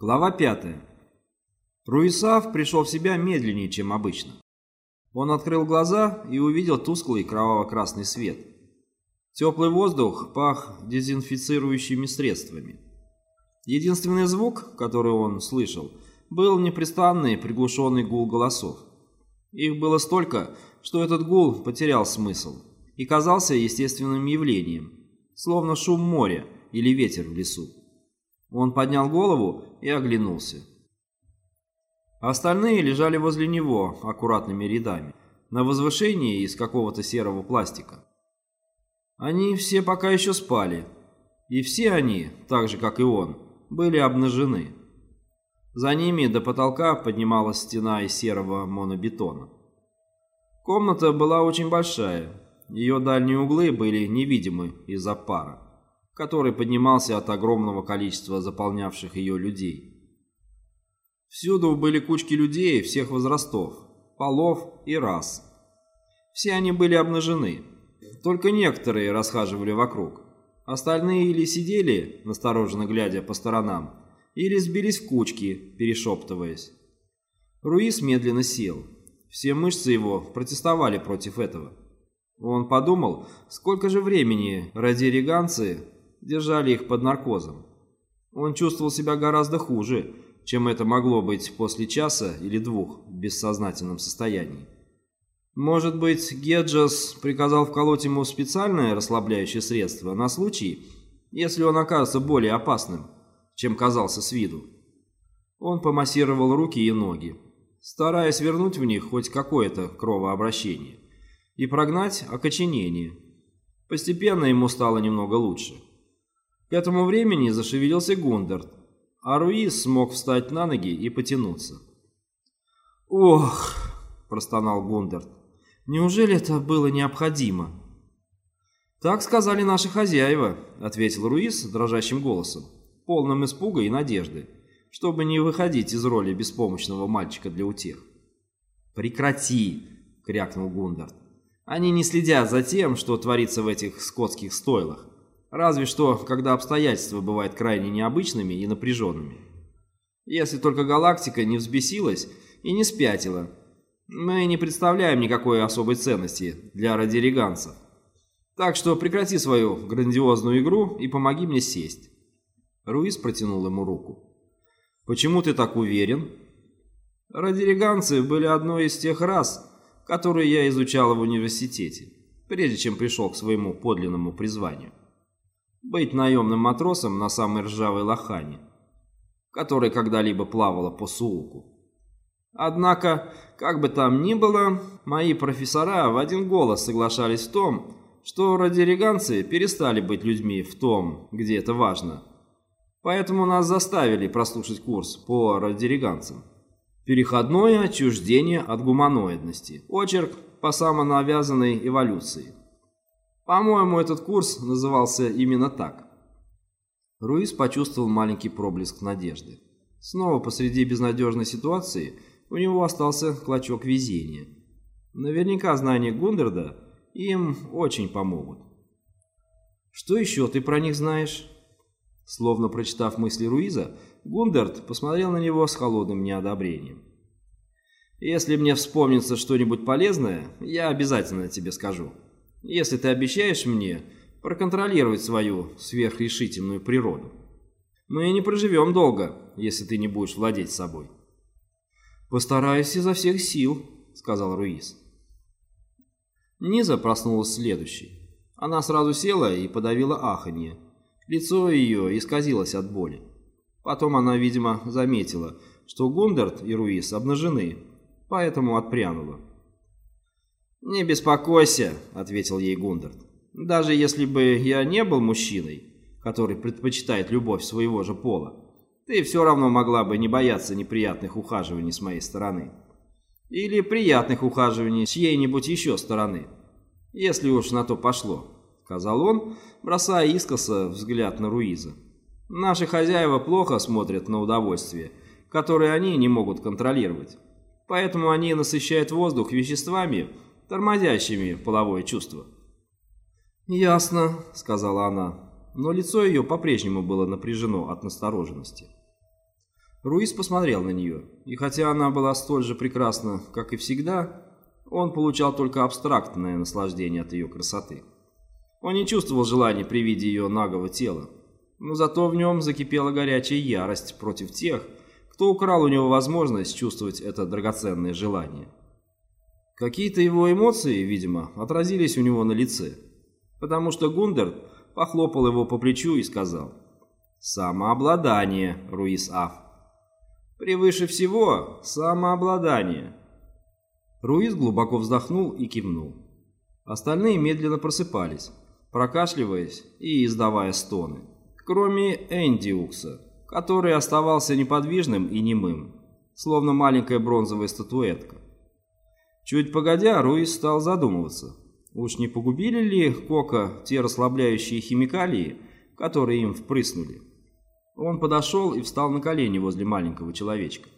Глава 5. Руисав пришел в себя медленнее, чем обычно. Он открыл глаза и увидел тусклый кроваво-красный свет. Теплый воздух пах дезинфицирующими средствами. Единственный звук, который он слышал, был непрестанный приглушенный гул голосов. Их было столько, что этот гул потерял смысл и казался естественным явлением, словно шум моря или ветер в лесу. Он поднял голову и оглянулся. Остальные лежали возле него аккуратными рядами, на возвышении из какого-то серого пластика. Они все пока еще спали, и все они, так же как и он, были обнажены. За ними до потолка поднималась стена из серого монобетона. Комната была очень большая, ее дальние углы были невидимы из-за пара который поднимался от огромного количества заполнявших ее людей. Всюду были кучки людей всех возрастов, полов и рас. Все они были обнажены, только некоторые расхаживали вокруг. Остальные или сидели, настороженно глядя по сторонам, или сбились в кучки, перешептываясь. Руис медленно сел. Все мышцы его протестовали против этого. Он подумал, сколько же времени ради реганцы держали их под наркозом. Он чувствовал себя гораздо хуже, чем это могло быть после часа или двух в бессознательном состоянии. Может быть, Геджас приказал вколоть ему специальное расслабляющее средство на случай, если он окажется более опасным, чем казался с виду. Он помассировал руки и ноги, стараясь вернуть в них хоть какое-то кровообращение и прогнать окоченение. Постепенно ему стало немного лучше. К этому времени зашевелился Гундерт, а Руис смог встать на ноги и потянуться. «Ох!» – простонал Гундерт. «Неужели это было необходимо?» «Так сказали наши хозяева», – ответил Руис дрожащим голосом, полным испуга и надежды, чтобы не выходить из роли беспомощного мальчика для утех. «Прекрати!» – крякнул Гундерт. «Они не следят за тем, что творится в этих скотских стойлах. Разве что, когда обстоятельства бывают крайне необычными и напряженными. Если только галактика не взбесилась и не спятила, мы не представляем никакой особой ценности для радиориганцев. Так что прекрати свою грандиозную игру и помоги мне сесть. Руис протянул ему руку. «Почему ты так уверен?» Радиориганцы были одной из тех рас, которые я изучал в университете, прежде чем пришел к своему подлинному призванию быть наемным матросом на самой ржавой лохане, которая когда-либо плавала по Сууку. Однако, как бы там ни было, мои профессора в один голос соглашались в том, что радиориганцы перестали быть людьми в том, где это важно. Поэтому нас заставили прослушать курс по радиориганцам. Переходное отчуждение от гуманоидности. Очерк по самонавязанной эволюции. По-моему, этот курс назывался именно так. Руис почувствовал маленький проблеск надежды. Снова посреди безнадежной ситуации у него остался клочок везения. Наверняка знания Гундерда им очень помогут. «Что еще ты про них знаешь?» Словно прочитав мысли Руиза, Гундерт посмотрел на него с холодным неодобрением. «Если мне вспомнится что-нибудь полезное, я обязательно тебе скажу» если ты обещаешь мне проконтролировать свою сверхрешительную природу. Мы не проживем долго, если ты не будешь владеть собой. «Постараюсь изо всех сил», — сказал Руис. Низа проснулась следующей. Она сразу села и подавила аханье. Лицо ее исказилось от боли. Потом она, видимо, заметила, что Гундерт и Руис обнажены, поэтому отпрянула. «Не беспокойся», — ответил ей Гундерт. «Даже если бы я не был мужчиной, который предпочитает любовь своего же пола, ты все равно могла бы не бояться неприятных ухаживаний с моей стороны. Или приятных ухаживаний с чьей-нибудь еще стороны, если уж на то пошло», — сказал он, бросая искоса взгляд на Руиза. «Наши хозяева плохо смотрят на удовольствие, которое они не могут контролировать, поэтому они насыщают воздух веществами, тормозящими половое чувство. «Ясно», — сказала она, но лицо ее по-прежнему было напряжено от настороженности. Руис посмотрел на нее, и хотя она была столь же прекрасна, как и всегда, он получал только абстрактное наслаждение от ее красоты. Он не чувствовал желания при виде ее наглого тела, но зато в нем закипела горячая ярость против тех, кто украл у него возможность чувствовать это драгоценное желание. Какие-то его эмоции, видимо, отразились у него на лице, потому что Гундер похлопал его по плечу и сказал «Самообладание, Руис Аф. Превыше всего самообладание». Руис глубоко вздохнул и кивнул. Остальные медленно просыпались, прокашливаясь и издавая стоны, кроме Эндиукса, который оставался неподвижным и немым, словно маленькая бронзовая статуэтка. Чуть погодя, Руис стал задумываться, уж не погубили ли Кока те расслабляющие химикалии, которые им впрыснули. Он подошел и встал на колени возле маленького человечка.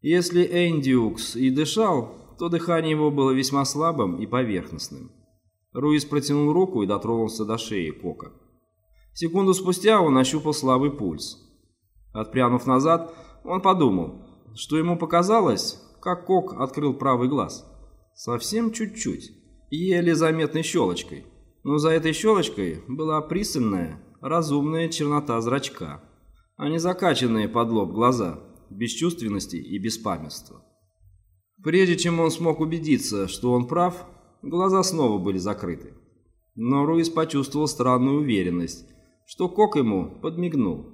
Если Эндиукс и дышал, то дыхание его было весьма слабым и поверхностным. Руис протянул руку и дотронулся до шеи Кока. Секунду спустя он ощупал слабый пульс. Отпрянув назад, он подумал, что ему показалось, как Кок открыл правый глаз. Совсем чуть-чуть, еле заметной щелочкой. Но за этой щелочкой была пристальная, разумная чернота зрачка, а не закачанные под лоб глаза, бесчувственности и беспамятства. Прежде чем он смог убедиться, что он прав, глаза снова были закрыты. Но Руис почувствовал странную уверенность, что Кок ему подмигнул.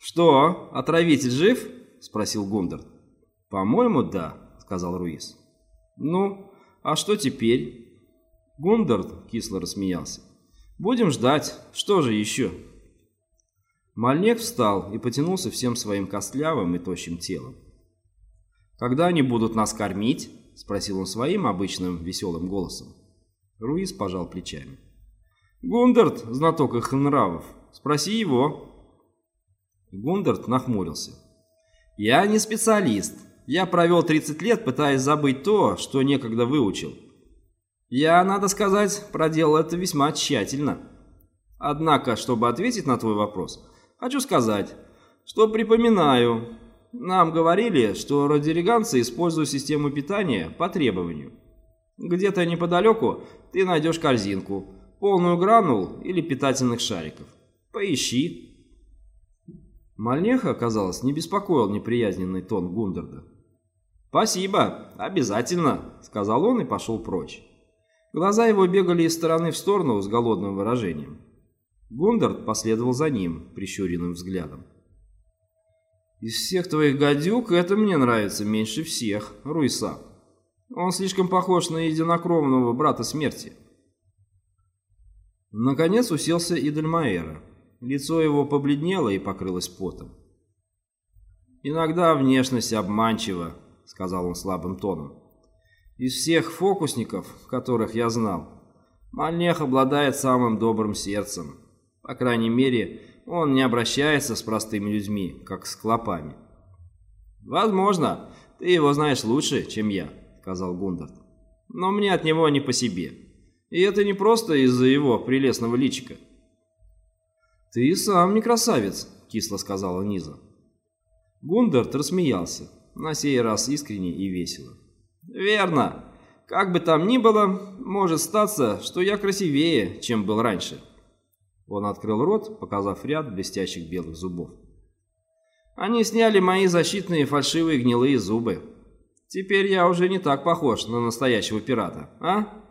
«Что, отравитель жив?» – спросил Гундерт. «По-моему, да», – сказал Руис. «Ну, а что теперь?» Гундерт кисло рассмеялся. «Будем ждать. Что же еще?» Мальнек встал и потянулся всем своим костлявым и тощим телом. «Когда они будут нас кормить?» – спросил он своим обычным веселым голосом. Руис пожал плечами. Гундерт, знаток их нравов. Спроси его. Гундерт нахмурился. Я не специалист. Я провел 30 лет, пытаясь забыть то, что некогда выучил. Я, надо сказать, проделал это весьма тщательно. Однако, чтобы ответить на твой вопрос, хочу сказать, что припоминаю, нам говорили, что радиориганцы используют систему питания по требованию. Где-то неподалеку ты найдешь корзинку – полную гранул или питательных шариков. Поищи. Мальнеха, казалось, не беспокоил неприязненный тон Гундерда. «Спасибо, обязательно», — сказал он и пошел прочь. Глаза его бегали из стороны в сторону с голодным выражением. Гундерд последовал за ним прищуренным взглядом. «Из всех твоих гадюк это мне нравится меньше всех, Руиса. Он слишком похож на единокровного брата смерти». Наконец уселся и Дальмаэра. Лицо его побледнело и покрылось потом. «Иногда внешность обманчива», — сказал он слабым тоном. «Из всех фокусников, которых я знал, Мальнех обладает самым добрым сердцем. По крайней мере, он не обращается с простыми людьми, как с клопами». «Возможно, ты его знаешь лучше, чем я», — сказал Гундарт. «Но мне от него не по себе». И это не просто из-за его прелестного личика. «Ты сам не красавец», — кисло сказала Низа. Гундерт рассмеялся, на сей раз искренне и весело. «Верно. Как бы там ни было, может статься, что я красивее, чем был раньше». Он открыл рот, показав ряд блестящих белых зубов. «Они сняли мои защитные фальшивые гнилые зубы. Теперь я уже не так похож на настоящего пирата, а?»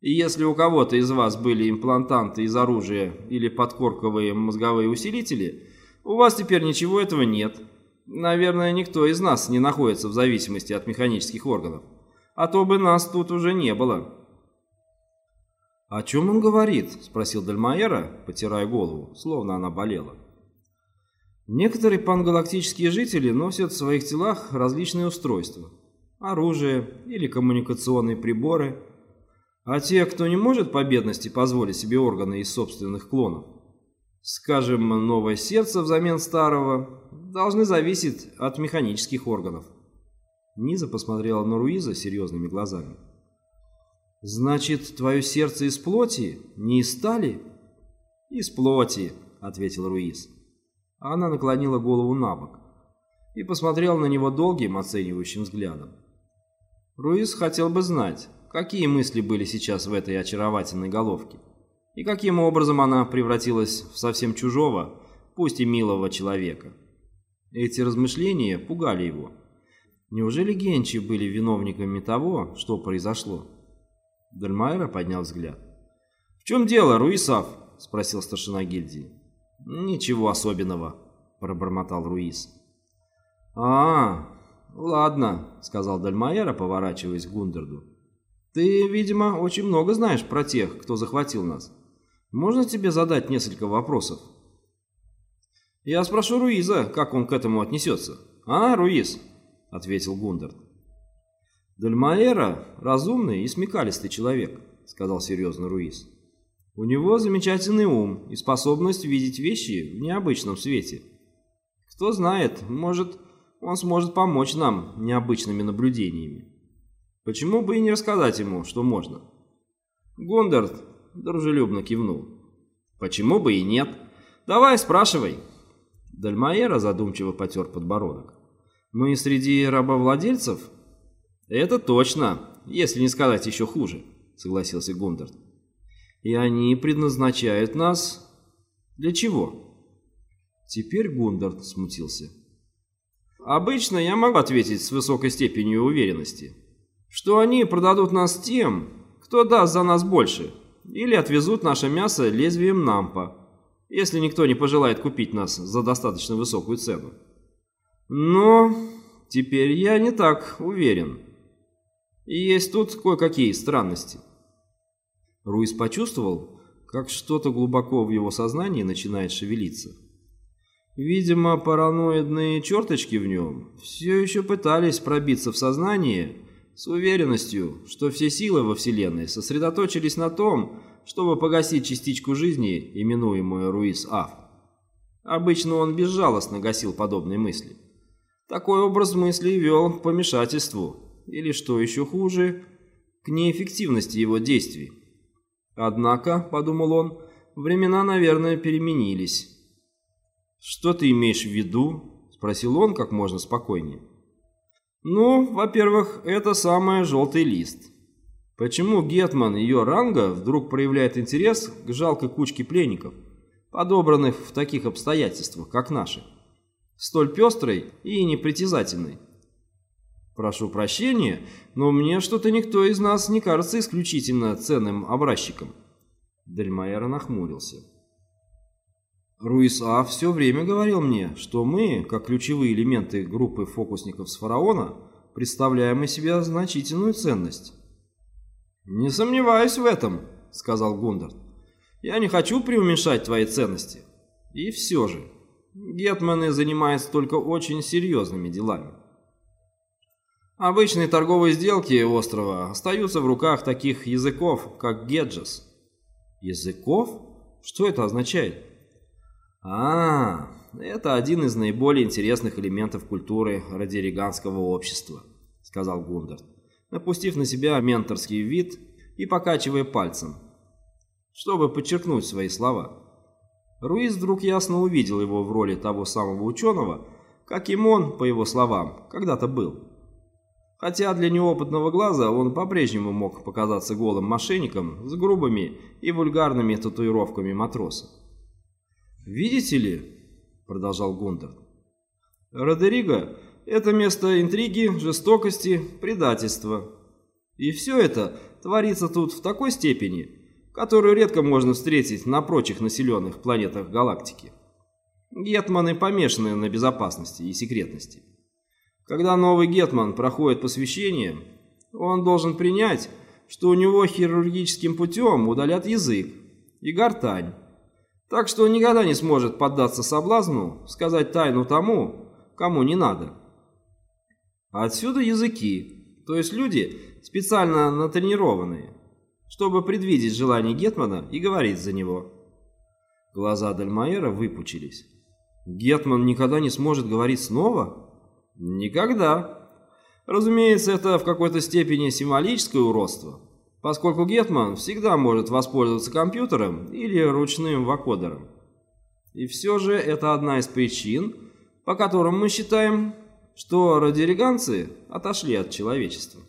И если у кого-то из вас были имплантанты из оружия или подкорковые мозговые усилители, у вас теперь ничего этого нет. Наверное, никто из нас не находится в зависимости от механических органов. А то бы нас тут уже не было. «О чем он говорит?» – спросил Дальмаера, потирая голову, словно она болела. Некоторые пангалактические жители носят в своих телах различные устройства. Оружие или коммуникационные приборы – а те, кто не может по бедности позволить себе органы из собственных клонов, скажем, новое сердце взамен старого, должны зависеть от механических органов. Низа посмотрела на Руиза серьезными глазами. «Значит, твое сердце из плоти, не из стали?» «Из плоти», — ответил Руиз. Она наклонила голову на бок и посмотрела на него долгим оценивающим взглядом. Руис хотел бы знать, какие мысли были сейчас в этой очаровательной головке, и каким образом она превратилась в совсем чужого, пусть и милого человека. Эти размышления пугали его. Неужели Генчи были виновниками того, что произошло? Дальмайра поднял взгляд. «В чем дело, Руисав?» – спросил старшина гильдии. «Ничего особенного», – пробормотал Руис. «А, ладно», — сказал Дальмайера, поворачиваясь к Гундерду. «Ты, видимо, очень много знаешь про тех, кто захватил нас. Можно тебе задать несколько вопросов?» «Я спрошу Руиза, как он к этому отнесется». «А, Руиз?» — ответил Гундерд. «Дальмаэра — разумный и смекалистый человек», — сказал серьезно Руиз. «У него замечательный ум и способность видеть вещи в необычном свете. Кто знает, может, он сможет помочь нам необычными наблюдениями. Почему бы и не рассказать ему, что можно? Гондард дружелюбно кивнул. Почему бы и нет? Давай, спрашивай. Дальмаера задумчиво потер подбородок. Мы среди рабовладельцев? Это точно, если не сказать еще хуже, согласился Гондард. И они предназначают нас... Для чего? Теперь Гундард смутился. Обычно я могу ответить с высокой степенью уверенности, что они продадут нас тем, кто даст за нас больше, или отвезут наше мясо лезвием нампа, если никто не пожелает купить нас за достаточно высокую цену. Но теперь я не так уверен. И есть тут кое-какие странности. Руис почувствовал, как что-то глубоко в его сознании начинает шевелиться. Видимо, параноидные черточки в нем все еще пытались пробиться в сознание с уверенностью, что все силы во Вселенной сосредоточились на том, чтобы погасить частичку жизни, именуемую Руис Аф. Обычно он безжалостно гасил подобные мысли. Такой образ мыслей вел к помешательству, или, что еще хуже, к неэффективности его действий. Однако, подумал он, времена, наверное, переменились. «Что ты имеешь в виду?» – спросил он как можно спокойнее. «Ну, во-первых, это самый желтый лист. Почему Гетман ее ранга вдруг проявляет интерес к жалкой кучке пленников, подобранных в таких обстоятельствах, как наши? Столь пестрой и непритязательной. Прошу прощения, но мне что-то никто из нас не кажется исключительно ценным образчиком». Дельмайер нахмурился. Руис А все время говорил мне, что мы, как ключевые элементы группы фокусников с фараона, представляем из себя значительную ценность. «Не сомневаюсь в этом», — сказал Гундард. «Я не хочу преуменьшать твои ценности. И все же, гетманы занимаются только очень серьезными делами. Обычные торговые сделки острова остаются в руках таких языков, как Геджес». «Языков? Что это означает?» А, это один из наиболее интересных элементов культуры радиориганского общества, сказал Гундард, напустив на себя менторский вид и покачивая пальцем, чтобы подчеркнуть свои слова. Руиз вдруг ясно увидел его в роли того самого ученого, каким он, по его словам, когда-то был. Хотя для неопытного глаза он по-прежнему мог показаться голым мошенником с грубыми и вульгарными татуировками матроса. «Видите ли», — продолжал Гунтер, — «Родериго — это место интриги, жестокости, предательства. И все это творится тут в такой степени, которую редко можно встретить на прочих населенных планетах галактики. Гетманы помешаны на безопасности и секретности. Когда новый Гетман проходит посвящение, он должен принять, что у него хирургическим путем удалят язык и гортань, так что никогда не сможет поддаться соблазну сказать тайну тому, кому не надо. Отсюда языки, то есть люди, специально натренированные, чтобы предвидеть желание Гетмана и говорить за него. Глаза Дальмаера выпучились. Гетман никогда не сможет говорить снова? Никогда. Разумеется, это в какой-то степени символическое уродство поскольку Гетман всегда может воспользоваться компьютером или ручным вакодером. И все же это одна из причин, по которым мы считаем, что радиориганцы отошли от человечества.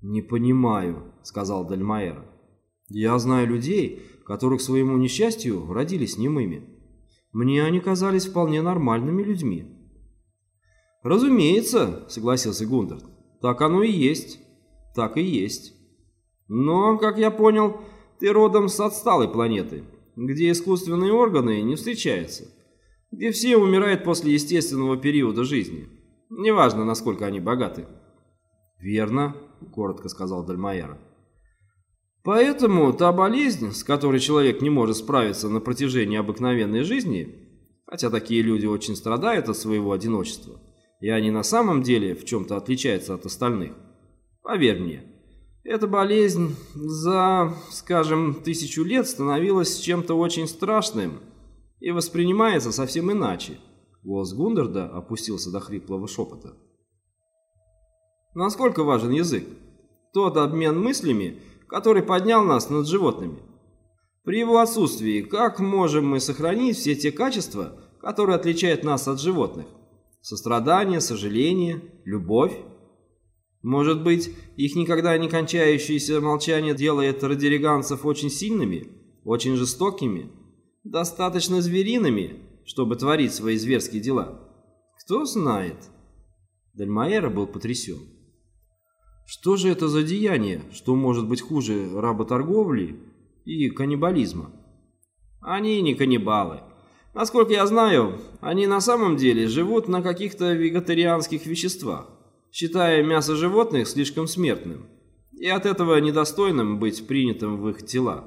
«Не понимаю», — сказал Дальмаэра. «Я знаю людей, которые к своему несчастью родились немыми. Мне они казались вполне нормальными людьми». «Разумеется», — согласился Гундарт. «Так оно и есть. Так и есть. Но, как я понял, ты родом с отсталой планеты, где искусственные органы не встречаются, где все умирают после естественного периода жизни, неважно, насколько они богаты». «Верно», — коротко сказал Дальмайера. «Поэтому та болезнь, с которой человек не может справиться на протяжении обыкновенной жизни, хотя такие люди очень страдают от своего одиночества, и они на самом деле в чем-то отличаются от остальных, поверь мне, эта болезнь за, скажем, тысячу лет становилась чем-то очень страшным и воспринимается совсем иначе». Голос Гундерда опустился до хриплого шепота. Насколько важен язык? Тот обмен мыслями, который поднял нас над животными. При его отсутствии, как можем мы сохранить все те качества, которые отличают нас от животных? Сострадание, сожаление, любовь? Может быть, их никогда не кончающееся молчание делает радиориганцев очень сильными, очень жестокими, достаточно звериными, чтобы творить свои зверские дела? Кто знает? Дальмаэра был потрясен. Что же это за деяние, что может быть хуже работорговли и каннибализма? Они не каннибалы. Насколько я знаю, они на самом деле живут на каких-то вегетарианских веществах, считая мясо животных слишком смертным и от этого недостойным быть принятым в их тела.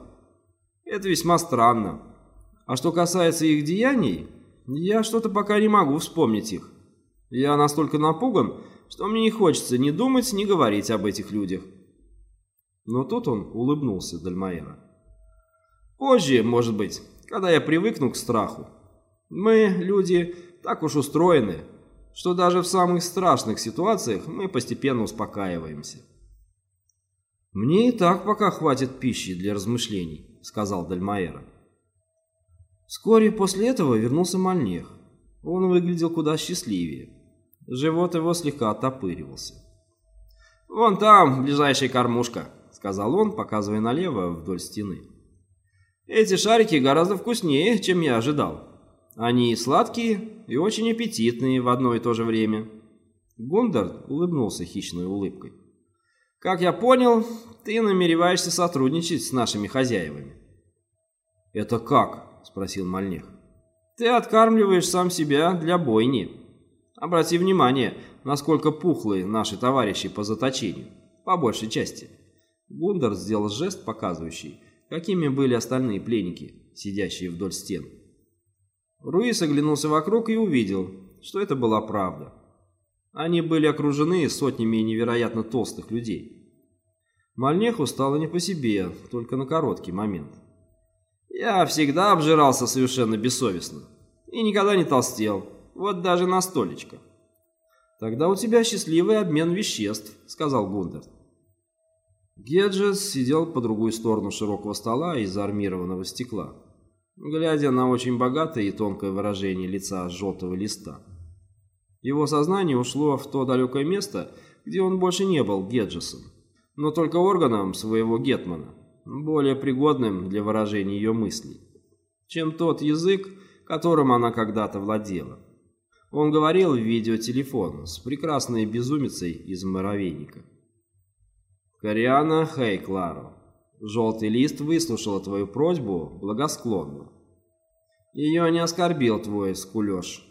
Это весьма странно. А что касается их деяний, я что-то пока не могу вспомнить их. Я настолько напуган, что мне не хочется ни думать, ни говорить об этих людях. Но тут он улыбнулся Дальмаэра. Позже, может быть, когда я привыкну к страху. Мы, люди, так уж устроены, что даже в самых страшных ситуациях мы постепенно успокаиваемся. «Мне и так пока хватит пищи для размышлений», — сказал Дальмаэра. Вскоре после этого вернулся Мальнех. Он выглядел куда счастливее. Живот его слегка оттопыривался. «Вон там, ближайшая кормушка», — сказал он, показывая налево вдоль стены. «Эти шарики гораздо вкуснее, чем я ожидал. Они сладкие и очень аппетитные в одно и то же время». Гундард улыбнулся хищной улыбкой. «Как я понял, ты намереваешься сотрудничать с нашими хозяевами». «Это как?» — спросил Мальнех. «Ты откармливаешь сам себя для бойни». Обрати внимание, насколько пухлые наши товарищи по заточению, по большей части. Гундар сделал жест, показывающий, какими были остальные пленники, сидящие вдоль стен. Руис оглянулся вокруг и увидел, что это была правда. Они были окружены сотнями невероятно толстых людей. Мальнеху стало не по себе, только на короткий момент. «Я всегда обжирался совершенно бессовестно и никогда не толстел», вот даже на столечко. «Тогда у тебя счастливый обмен веществ», — сказал Гундерт. Геджес сидел по другую сторону широкого стола из армированного стекла, глядя на очень богатое и тонкое выражение лица желтого листа. Его сознание ушло в то далекое место, где он больше не был Геджесом, но только органом своего Гетмана, более пригодным для выражения ее мыслей, чем тот язык, которым она когда-то владела. Он говорил в видеотелефон с прекрасной безумицей из муравейника. «Кориана Хей, Кларо, желтый лист выслушала твою просьбу благосклонно. Ее не оскорбил твой скулеж.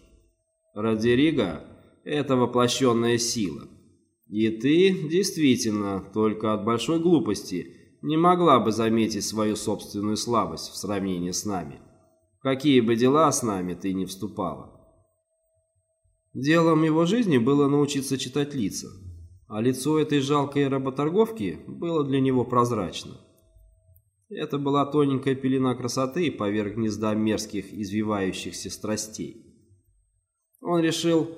Радирига — это воплощенная сила. И ты, действительно, только от большой глупости не могла бы заметить свою собственную слабость в сравнении с нами. какие бы дела с нами ты не вступала. Делом его жизни было научиться читать лица, а лицо этой жалкой работорговки было для него прозрачно. Это была тоненькая пелена красоты поверх гнезда мерзких извивающихся страстей. Он решил,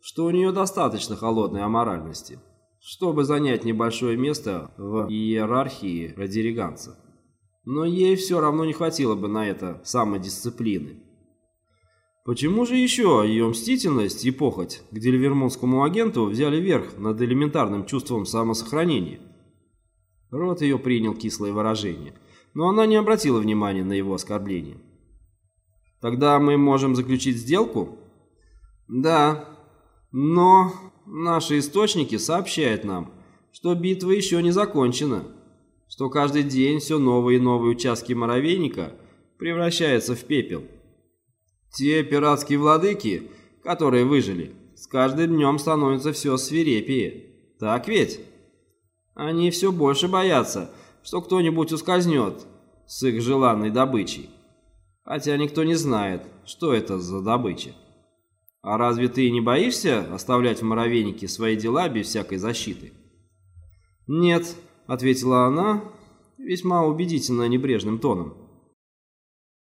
что у нее достаточно холодной аморальности, чтобы занять небольшое место в иерархии радириганцев. но ей все равно не хватило бы на это самодисциплины. Почему же еще ее мстительность и похоть к дельвермонскому агенту взяли верх над элементарным чувством самосохранения? Рот ее принял кислое выражение, но она не обратила внимания на его оскорбление. «Тогда мы можем заключить сделку?» «Да, но наши источники сообщают нам, что битва еще не закончена, что каждый день все новые и новые участки муравейника превращаются в пепел». Те пиратские владыки, которые выжили, с каждым днем становятся все свирепее. Так ведь? Они все больше боятся, что кто-нибудь ускользнет с их желанной добычей. Хотя никто не знает, что это за добыча. А разве ты не боишься оставлять в муравейнике свои дела без всякой защиты? Нет, ответила она весьма убедительно небрежным тоном.